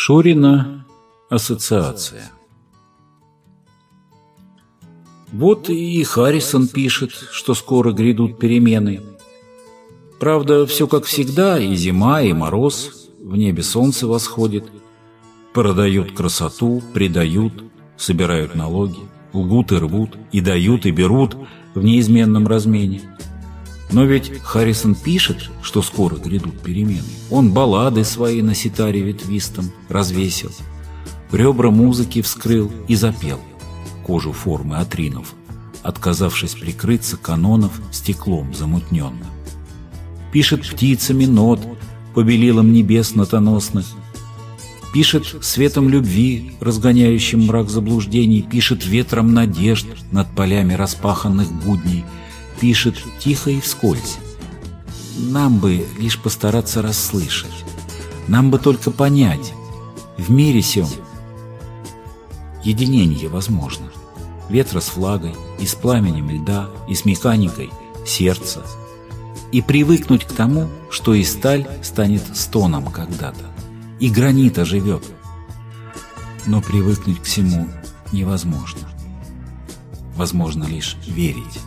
Шурина ассоциация Вот и Харрисон пишет, что скоро грядут перемены. Правда, все как всегда, и зима, и мороз, в небе солнце восходит. Продают красоту, предают, собирают налоги, лгут и рвут, и дают, и берут в неизменном размене. Но ведь Харрисон пишет, что скоро грядут перемены. Он баллады свои на ситаре ветвистом развесил, ребра музыки вскрыл и запел, кожу формы отринув, отказавшись прикрыться канонов стеклом замутненным. Пишет птицами нот, по белилам небес нотоносных, Пишет светом любви, разгоняющим мрак заблуждений, Пишет ветром надежд над полями распаханных будней — пишет тихо и вскользь. Нам бы лишь постараться расслышать. Нам бы только понять. В мире сём единение возможно. Ветра с флагой, и с пламенем льда, и с механикой сердца. И привыкнуть к тому, что и сталь станет стоном когда-то, и гранит оживет. Но привыкнуть к всему невозможно. Возможно лишь верить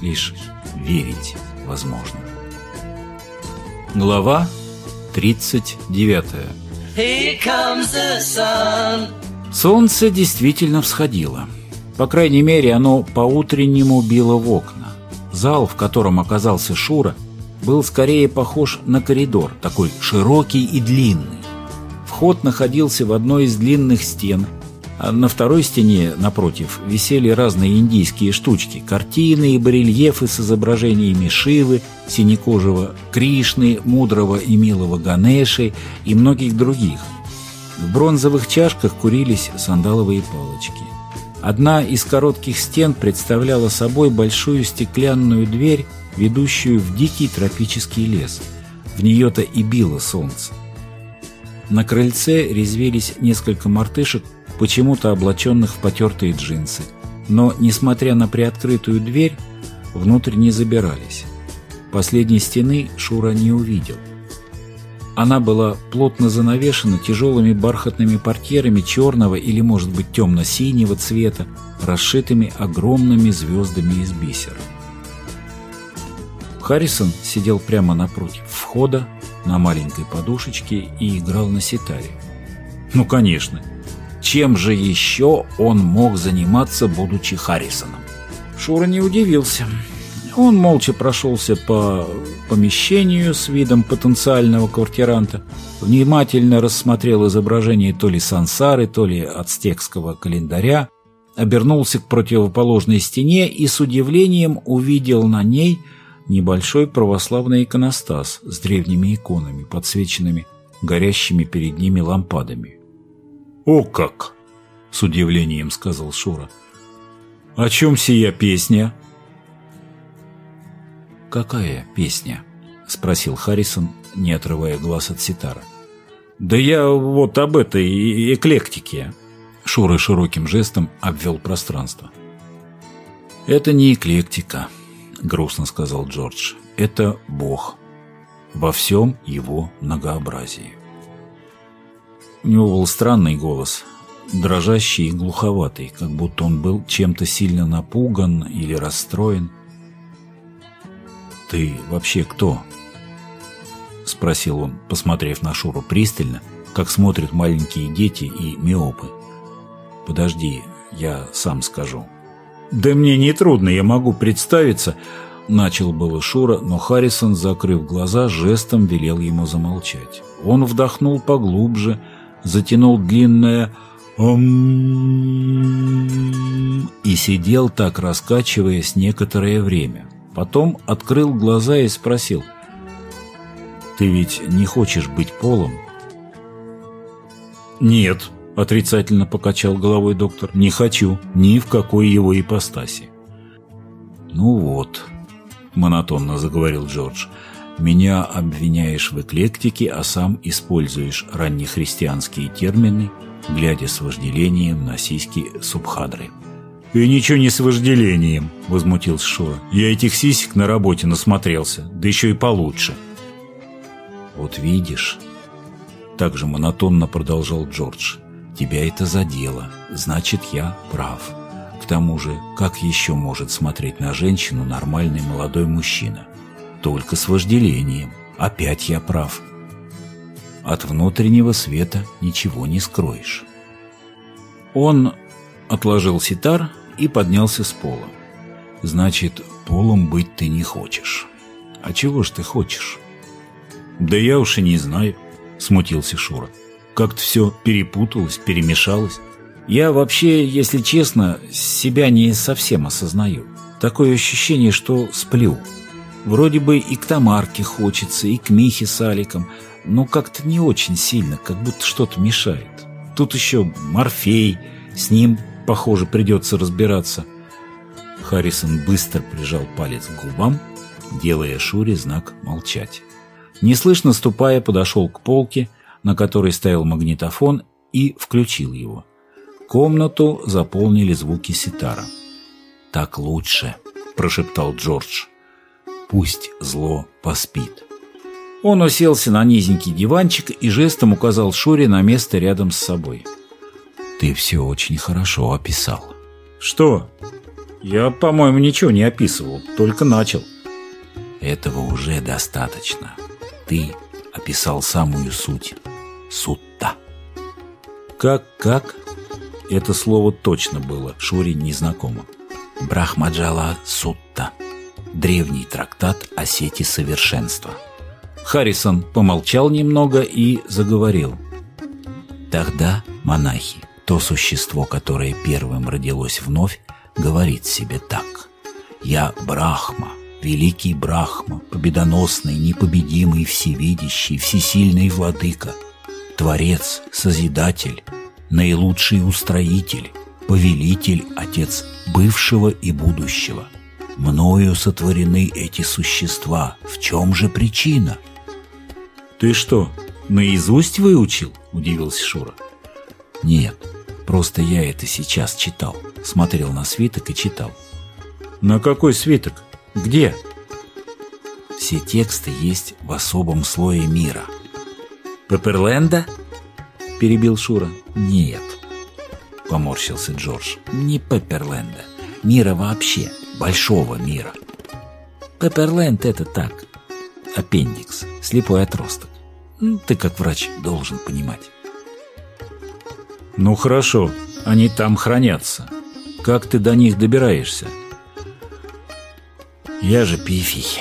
лишь верить возможно. Глава 39 Солнце действительно всходило. По крайней мере, оно по-утреннему било в окна. Зал, в котором оказался Шура, был скорее похож на коридор, такой широкий и длинный. Вход находился в одной из длинных стен, на второй стене, напротив, висели разные индийские штучки, картины и барельефы с изображениями Шивы, Синекожего Кришны, мудрого и милого Ганеши и многих других. В бронзовых чашках курились сандаловые палочки. Одна из коротких стен представляла собой большую стеклянную дверь, ведущую в дикий тропический лес. В нее-то и било солнце. На крыльце резвились несколько мартышек почему-то облаченных в потертые джинсы. Но, несмотря на приоткрытую дверь, внутрь не забирались. Последней стены Шура не увидел. Она была плотно занавешена тяжелыми бархатными портьерами черного или, может быть, темно-синего цвета, расшитыми огромными звездами из бисера. Харрисон сидел прямо напротив входа на маленькой подушечке и играл на ситаре. Ну, конечно, чем же еще он мог заниматься, будучи Харрисоном? Шура не удивился. Он молча прошелся по помещению с видом потенциального квартиранта, внимательно рассмотрел изображение то ли сансары, то ли ацтекского календаря, обернулся к противоположной стене и с удивлением увидел на ней небольшой православный иконостас с древними иконами, подсвеченными горящими перед ними лампадами. «О как!» — с удивлением сказал Шура. «О чем сия песня?» «Какая песня?» — спросил Харрисон, не отрывая глаз от ситара. «Да я вот об этой эклектике». Шура широким жестом обвел пространство. «Это не эклектика», — грустно сказал Джордж. «Это Бог. Во всем его многообразии». У него был странный голос, дрожащий и глуховатый, как будто он был чем-то сильно напуган или расстроен. «Ты вообще кто?» — спросил он, посмотрев на Шуру пристально, как смотрят маленькие дети и миопы. «Подожди, я сам скажу». «Да мне не трудно, я могу представиться», — начал было Шура, но Харрисон, закрыв глаза, жестом велел ему замолчать. Он вдохнул поглубже, — затянул длинное «Ом» и сидел так, раскачиваясь некоторое время. Потом открыл глаза и спросил «Ты ведь не хочешь быть полом?» «Нет», — отрицательно покачал головой доктор, «не хочу ни в какой его ипостаси». «Ну вот», — монотонно заговорил Джордж, — меня обвиняешь в эклектике, а сам используешь раннехристианские термины, глядя с вожделением на сиськи Субхадры. «И ничего не с вожделением», — возмутился Шура. «Я этих сисек на работе насмотрелся, да еще и получше». «Вот видишь», также монотонно продолжал Джордж. Тебя это задело, значит, я прав. К тому же, как еще может смотреть на женщину нормальный молодой мужчина? Только с вожделением. Опять я прав. От внутреннего света ничего не скроешь. Он отложил ситар и поднялся с пола. Значит, полом быть ты не хочешь. А чего ж ты хочешь? Да я уж и не знаю, смутился Шура. Как-то все перепуталось, перемешалось. Я вообще, если честно, себя не совсем осознаю. Такое ощущение, что сплю. Вроде бы и к Тамарке хочется, и к Михе с Аликом, но как-то не очень сильно, как будто что-то мешает. Тут еще Морфей, с ним, похоже, придется разбираться. Харрисон быстро прижал палец к губам, делая Шуре знак молчать. Неслышно ступая, подошел к полке, на которой стоял магнитофон, и включил его. Комнату заполнили звуки ситара. «Так лучше», – прошептал Джордж. «Пусть зло поспит». Он уселся на низенький диванчик и жестом указал Шуре на место рядом с собой. «Ты все очень хорошо описал». «Что?» «Я, по-моему, ничего не описывал, только начал». «Этого уже достаточно. Ты описал самую суть. Сутта». «Как-как?» Это слово точно было Шуре незнакомо. Брахмаджала Сутта. Древний трактат о сети совершенства. Харрисон помолчал немного и заговорил. Тогда монахи, то существо, которое первым родилось вновь, говорит себе так. «Я Брахма, великий Брахма, победоносный, непобедимый, всевидящий, всесильный владыка, Творец, Созидатель, наилучший устроитель, повелитель, Отец бывшего и будущего. Мною сотворены эти существа. В чем же причина?» «Ты что, наизусть выучил?» – удивился Шура. «Нет, просто я это сейчас читал. Смотрел на свиток и читал». «На какой свиток? Где?» «Все тексты есть в особом слое мира». «Пепперленда?» – перебил Шура. «Нет», – поморщился Джордж. «Не Пепперленда. Мира вообще. Большого мира». «Пепперленд – это так, аппендикс, слепой отросток. Ты как врач должен понимать. Ну хорошо, они там хранятся. Как ты до них добираешься? Я же пифий,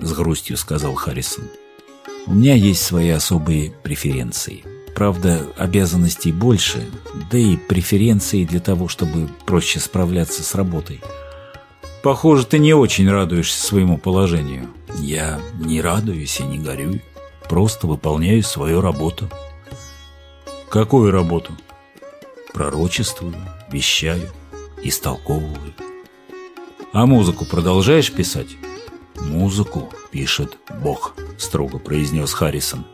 с грустью сказал Харрисон. У меня есть свои особые преференции. Правда, обязанностей больше, да и преференции для того, чтобы проще справляться с работой. Похоже, ты не очень радуешься своему положению. Я не радуюсь и не горюю. Просто выполняю свою работу. Какую работу? Пророчествую, вещаю, истолковываю. А музыку продолжаешь писать? Музыку пишет Бог, строго произнес Харрисон.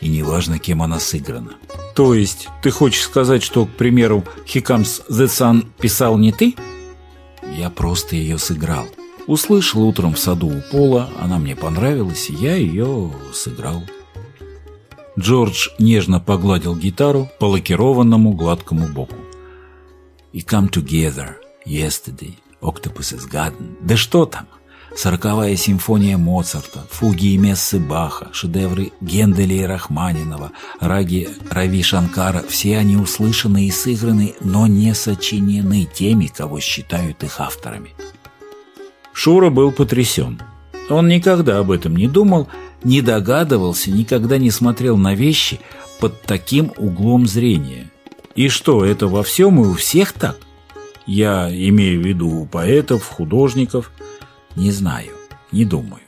И неважно, кем она сыграна. То есть, ты хочешь сказать, что, к примеру, Хикамс The Sun писал не ты? Я просто ее сыграл. Услышал утром в саду у пола, она мне понравилась, и я ее сыграл. Джордж нежно погладил гитару по лакированному гладкому боку. «И come together, yesterday, Octopus is Garden». Да что там? Сороковая симфония Моцарта, фуги и мессы Баха, шедевры Генделя и Рахманинова, раги Рави Шанкара – все они услышаны и сыграны, но не сочинены теми, кого считают их авторами. Шура был потрясен. Он никогда об этом не думал, не догадывался, никогда не смотрел на вещи под таким углом зрения. И что, это во всем и у всех так? Я имею в виду у поэтов, художников. Не знаю, не думаю.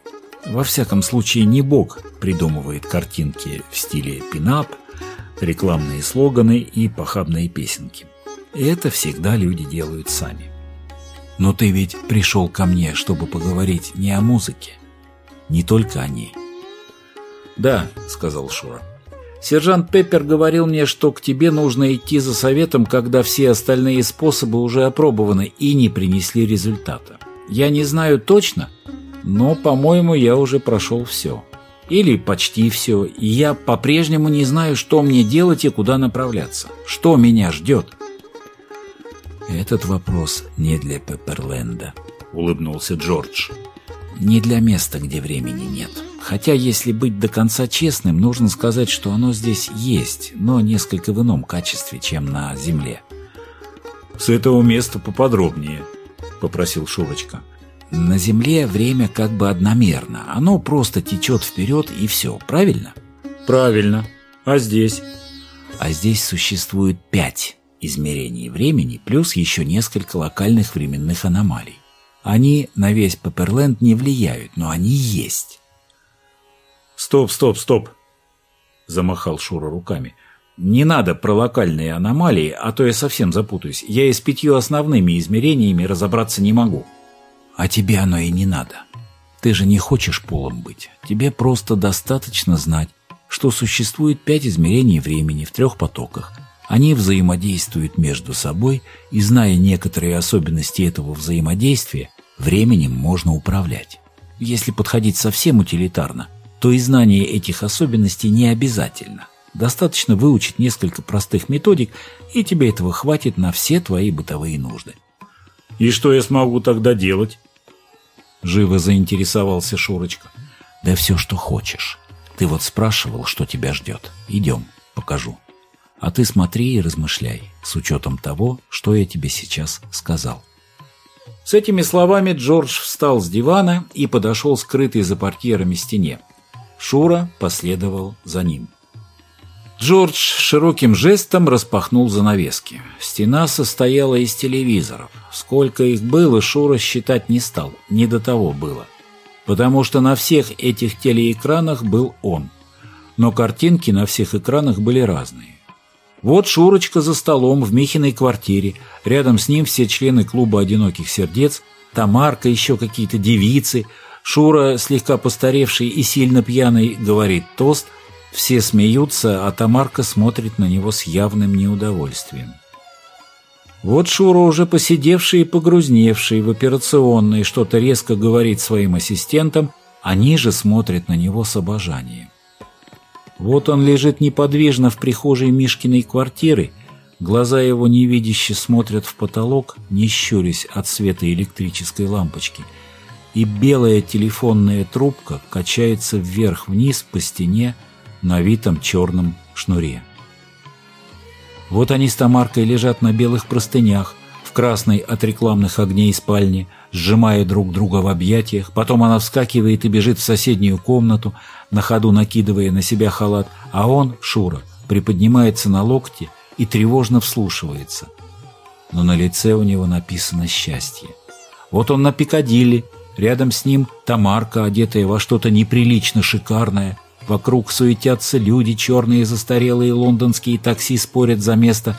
Во всяком случае, не Бог придумывает картинки в стиле пинап, рекламные слоганы и похабные песенки. Это всегда люди делают сами. Но ты ведь пришел ко мне, чтобы поговорить не о музыке, не только о ней. «Да», — сказал Шура. «Сержант Пеппер говорил мне, что к тебе нужно идти за советом, когда все остальные способы уже опробованы и не принесли результата. Я не знаю точно, но, по-моему, я уже прошел все. Или почти все, и я по-прежнему не знаю, что мне делать и куда направляться. Что меня ждет? Этот вопрос не для Пепперленда, улыбнулся Джордж. Не для места, где времени нет. Хотя, если быть до конца честным, нужно сказать, что оно здесь есть, но несколько в ином качестве, чем на Земле. «С этого места поподробнее», — попросил Шурочка. На Земле время как бы одномерно. Оно просто течет вперед и все, правильно? Правильно. А здесь? А здесь существует пять измерений времени, плюс еще несколько локальных временных аномалий. Они на весь Пепперленд не влияют, но они есть. «Стоп, стоп, стоп!» – замахал Шура руками. «Не надо про локальные аномалии, а то я совсем запутаюсь. Я и с пятью основными измерениями разобраться не могу». «А тебе оно и не надо. Ты же не хочешь полом быть. Тебе просто достаточно знать, что существует пять измерений времени в трех потоках. Они взаимодействуют между собой, и, зная некоторые особенности этого взаимодействия, временем можно управлять. Если подходить совсем утилитарно – то и знание этих особенностей не обязательно. Достаточно выучить несколько простых методик, и тебе этого хватит на все твои бытовые нужды. «И что я смогу тогда делать?» Живо заинтересовался Шурочка. «Да все, что хочешь. Ты вот спрашивал, что тебя ждет. Идем, покажу. А ты смотри и размышляй, с учетом того, что я тебе сейчас сказал». С этими словами Джордж встал с дивана и подошел скрытый за портьерами стене. Шура последовал за ним. Джордж широким жестом распахнул занавески. Стена состояла из телевизоров. Сколько их было, Шура считать не стал, не до того было. Потому что на всех этих телеэкранах был он. Но картинки на всех экранах были разные. Вот Шурочка за столом в Михиной квартире, рядом с ним все члены клуба «Одиноких сердец», Тамарка, еще какие-то девицы – Шура, слегка постаревший и сильно пьяный, говорит тост. Все смеются, а Тамарка смотрит на него с явным неудовольствием. Вот Шура, уже посидевший и погрузневший в операционной, что-то резко говорит своим ассистентам, они же смотрят на него с обожанием. Вот он лежит неподвижно в прихожей Мишкиной квартиры, глаза его невидяще смотрят в потолок, не щурясь от света электрической лампочки – и белая телефонная трубка качается вверх-вниз по стене на витом черном шнуре. Вот они с Тамаркой лежат на белых простынях, в красной от рекламных огней спальне, сжимая друг друга в объятиях. Потом она вскакивает и бежит в соседнюю комнату, на ходу накидывая на себя халат, а он, Шура, приподнимается на локте и тревожно вслушивается. Но на лице у него написано «счастье». Вот он на Пикадилли, Рядом с ним Тамарка, одетая во что-то неприлично шикарное. Вокруг суетятся люди, черные застарелые лондонские такси спорят за место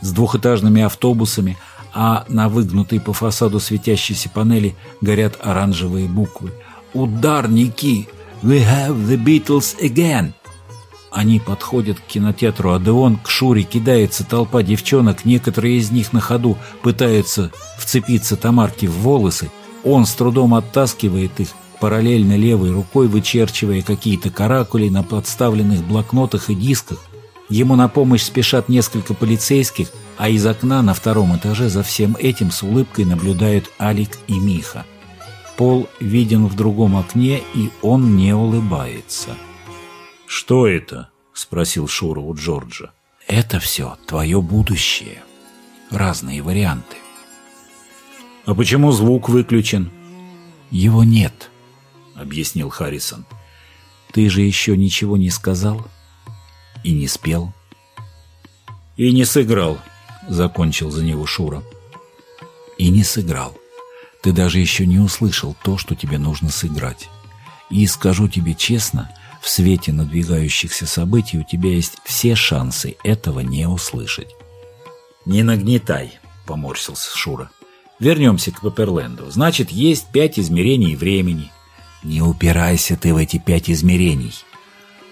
с двухэтажными автобусами, а на выгнутой по фасаду светящейся панели горят оранжевые буквы. «Ударники! We have the Beatles again!» Они подходят к кинотеатру Адеон, к Шуре кидается толпа девчонок, некоторые из них на ходу пытаются вцепиться Тамарке в волосы, он с трудом оттаскивает их, параллельно левой рукой вычерчивая какие-то каракули на подставленных блокнотах и дисках. Ему на помощь спешат несколько полицейских, а из окна на втором этаже за всем этим с улыбкой наблюдают Алик и Миха. Пол виден в другом окне, и он не улыбается. «Что это?» — спросил Шура у Джорджа. «Это все твое будущее. Разные варианты. «А почему звук выключен?» «Его нет», — объяснил Харрисон. «Ты же еще ничего не сказал и не спел». «И не сыграл», — закончил за него Шура. «И не сыграл. Ты даже еще не услышал то, что тебе нужно сыграть. И скажу тебе честно, в свете надвигающихся событий у тебя есть все шансы этого не услышать». «Не нагнетай», — поморщился Шура. Вернемся к Пепперленду. Значит, есть пять измерений времени. Не упирайся ты в эти пять измерений.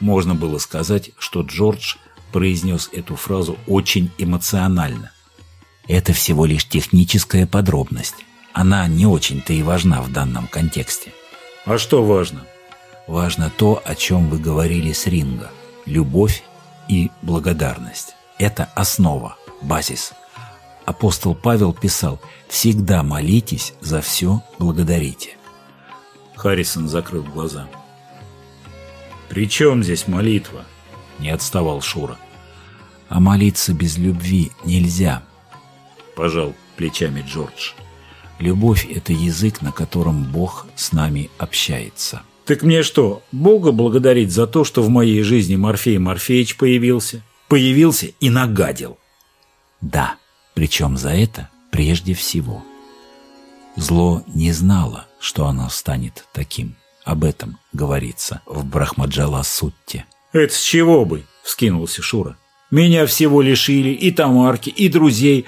Можно было сказать, что Джордж произнес эту фразу очень эмоционально. Это всего лишь техническая подробность. Она не очень-то и важна в данном контексте. А что важно? Важно то, о чем вы говорили с Ринго. Любовь и благодарность. Это основа, базис. Апостол Павел писал «Всегда молитесь, за все благодарите». Харрисон закрыл глаза. «При чем здесь молитва?» – не отставал Шура. «А молиться без любви нельзя», – пожал плечами Джордж. «Любовь – это язык, на котором Бог с нами общается». «Так мне что, Бога благодарить за то, что в моей жизни Морфей Морфеич появился? Появился и нагадил?» «Да, причем за это прежде всего». Зло не знало, что оно станет таким. Об этом говорится в Брахмаджала Сутте. «Это с чего бы?» – вскинулся Шура. «Меня всего лишили, и Тамарки, и друзей,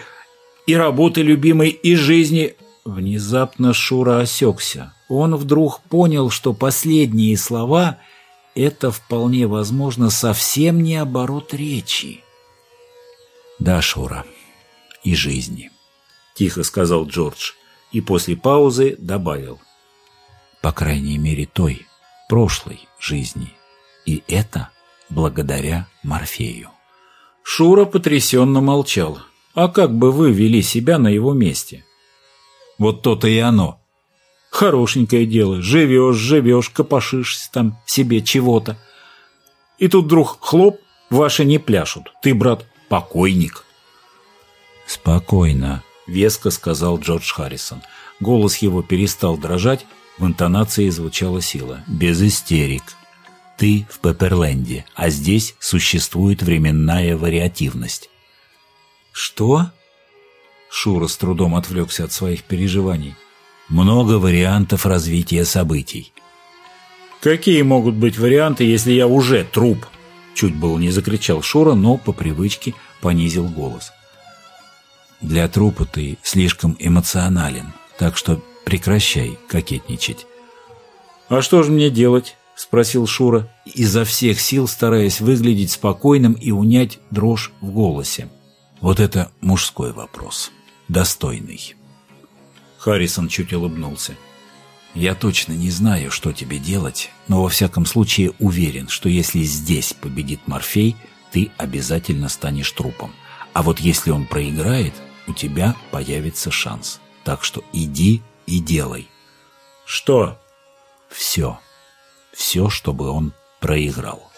и работы любимой, и жизни...» Внезапно Шура осекся. Он вдруг понял, что последние слова – это вполне возможно совсем не оборот речи. «Да, Шура, и жизни», – тихо сказал Джордж и после паузы добавил. По крайней мере той, прошлой жизни. И это благодаря Морфею. Шура потрясенно молчал. А как бы вы вели себя на его месте? Вот то-то и оно. Хорошенькое дело. Живешь, живешь, копошишься там себе чего-то. И тут вдруг хлоп, ваши не пляшут. Ты, брат, покойник. Спокойно, — веско сказал Джордж Харрисон. Голос его перестал дрожать, в интонации звучала сила. «Без истерик. Ты в Пепперленде, а здесь существует временная вариативность». «Что?» Шура с трудом отвлекся от своих переживаний. «Много вариантов развития событий». «Какие могут быть варианты, если я уже труп?» Чуть было не закричал Шура, но по привычке понизил голос. Для трупа ты слишком эмоционален, так что прекращай кокетничать. «А что же мне делать?» – спросил Шура, изо всех сил стараясь выглядеть спокойным и унять дрожь в голосе. «Вот это мужской вопрос. Достойный». Харрисон чуть улыбнулся. «Я точно не знаю, что тебе делать, но во всяком случае уверен, что если здесь победит Морфей, ты обязательно станешь трупом. А вот если он проиграет, у тебя появится шанс. Так что иди и делай. Что? Все. Все, чтобы он проиграл.